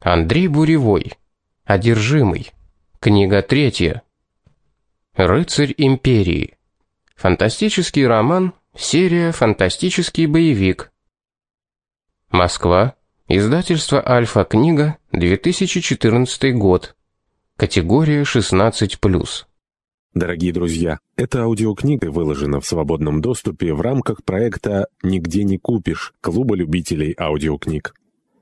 Андрей Буревой. Одержимый. Книга третья. Рыцарь империи. Фантастический роман, серия Фантастический боевик. Москва. Издательство Альфа-книга, 2014 год. Категория 16+. Дорогие друзья, эта аудиокнига выложена в свободном доступе в рамках проекта «Нигде не купишь» Клуба любителей аудиокниг.